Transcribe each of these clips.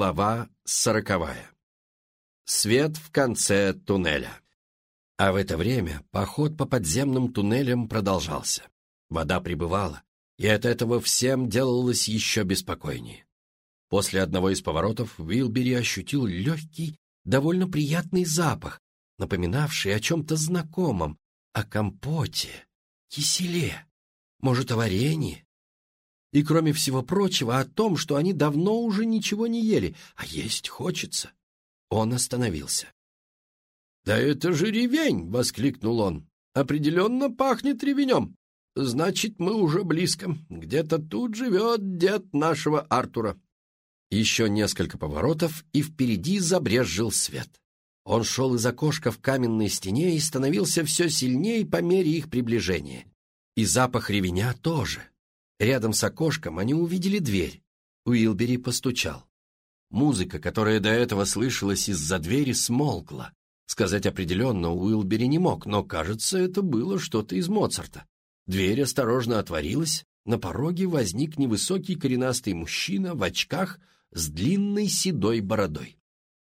Глава сороковая. Свет в конце туннеля. А в это время поход по подземным туннелям продолжался. Вода прибывала, и от этого всем делалось еще беспокойнее. После одного из поворотов Уилбери ощутил легкий, довольно приятный запах, напоминавший о чем-то знакомом, о компоте, киселе, может, о варенье. И, кроме всего прочего, о том, что они давно уже ничего не ели, а есть хочется. Он остановился. «Да это же ревень!» — воскликнул он. «Определенно пахнет ревенем. Значит, мы уже близко. Где-то тут живет дед нашего Артура». Еще несколько поворотов, и впереди забрезжил свет. Он шел из окошка в каменной стене и становился все сильнее по мере их приближения. И запах ревеня тоже. Рядом с окошком они увидели дверь. Уилбери постучал. Музыка, которая до этого слышалась из-за двери, смолкла. Сказать определенно Уилбери не мог, но, кажется, это было что-то из Моцарта. Дверь осторожно отворилась, на пороге возник невысокий коренастый мужчина в очках с длинной седой бородой.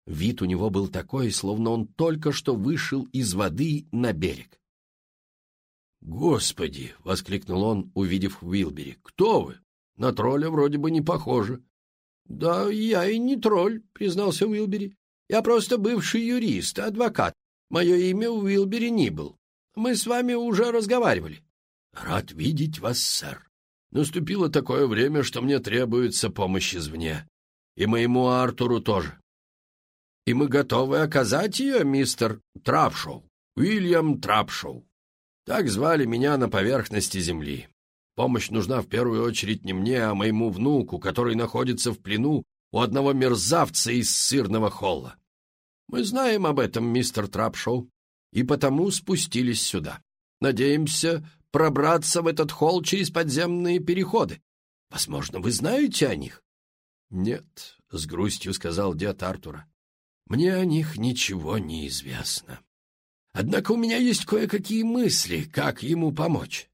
Вид у него был такой, словно он только что вышел из воды на берег. «Господи!» — воскликнул он, увидев Уилбери. «Кто вы? На тролля вроде бы не похоже». «Да я и не тролль», — признался Уилбери. «Я просто бывший юрист, адвокат. Мое имя Уилбери Нибл. Мы с вами уже разговаривали». «Рад видеть вас, сэр. Наступило такое время, что мне требуется помощь извне. И моему Артуру тоже. И мы готовы оказать ее, мистер Трапшоу, Уильям Трапшоу. Так звали меня на поверхности земли. Помощь нужна в первую очередь не мне, а моему внуку, который находится в плену у одного мерзавца из сырного холла. Мы знаем об этом, мистер Трапшоу, и потому спустились сюда. Надеемся пробраться в этот холл через подземные переходы. Возможно, вы знаете о них? — Нет, — с грустью сказал дед Артура. — Мне о них ничего не известно. Однако у меня есть кое-какие мысли, как ему помочь.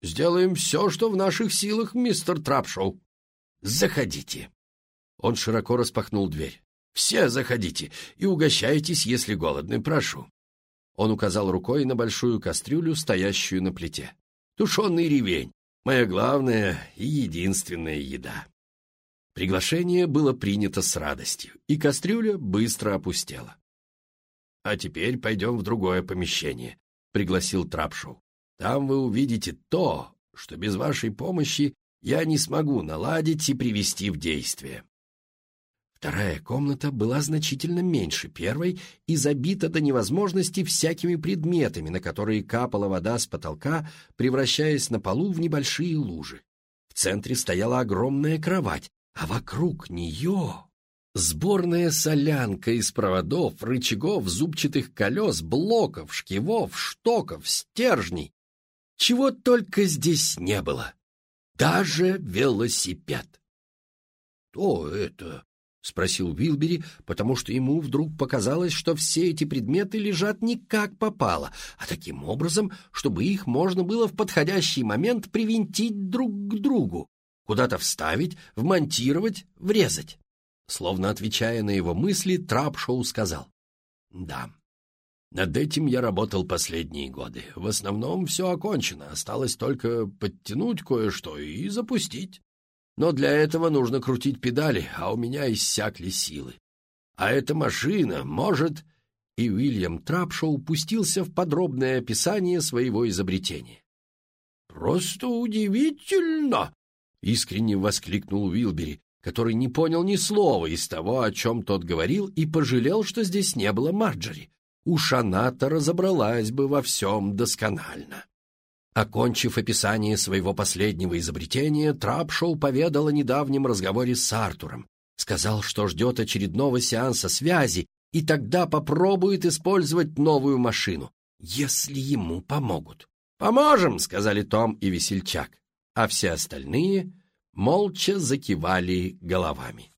Сделаем все, что в наших силах, мистер Трапшоу. Заходите. Он широко распахнул дверь. Все заходите и угощайтесь, если голодны, прошу. Он указал рукой на большую кастрюлю, стоящую на плите. Тушеный ревень — моя главная и единственная еда. Приглашение было принято с радостью, и кастрюля быстро опустела. «А теперь пойдем в другое помещение», — пригласил Трапшоу. «Там вы увидите то, что без вашей помощи я не смогу наладить и привести в действие». Вторая комната была значительно меньше первой и забита до невозможности всякими предметами, на которые капала вода с потолка, превращаясь на полу в небольшие лужи. В центре стояла огромная кровать, а вокруг нее Сборная солянка из проводов, рычагов, зубчатых колес, блоков, шкивов, штоков, стержней. Чего только здесь не было. Даже велосипед. «Что это?» — спросил Уилбери, потому что ему вдруг показалось, что все эти предметы лежат не как попало, а таким образом, чтобы их можно было в подходящий момент привинтить друг к другу, куда-то вставить, вмонтировать, врезать. Словно отвечая на его мысли, Трапшоу сказал. «Да, над этим я работал последние годы. В основном все окончено, осталось только подтянуть кое-что и запустить. Но для этого нужно крутить педали, а у меня иссякли силы. А эта машина может...» И Уильям Трапшоу пустился в подробное описание своего изобретения. «Просто удивительно!» — искренне воскликнул Уилбери который не понял ни слова из того, о чем тот говорил, и пожалел, что здесь не было Марджори. Уж она-то разобралась бы во всем досконально. Окончив описание своего последнего изобретения, Трапшоу поведал о недавнем разговоре с Артуром. Сказал, что ждет очередного сеанса связи, и тогда попробует использовать новую машину, если ему помогут. «Поможем!» — сказали Том и Весельчак, а все остальные молча закивали головами.